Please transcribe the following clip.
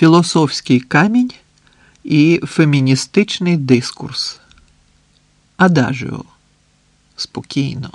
філософський камінь і феміністичний дискурс. Адажіо. Спокійно.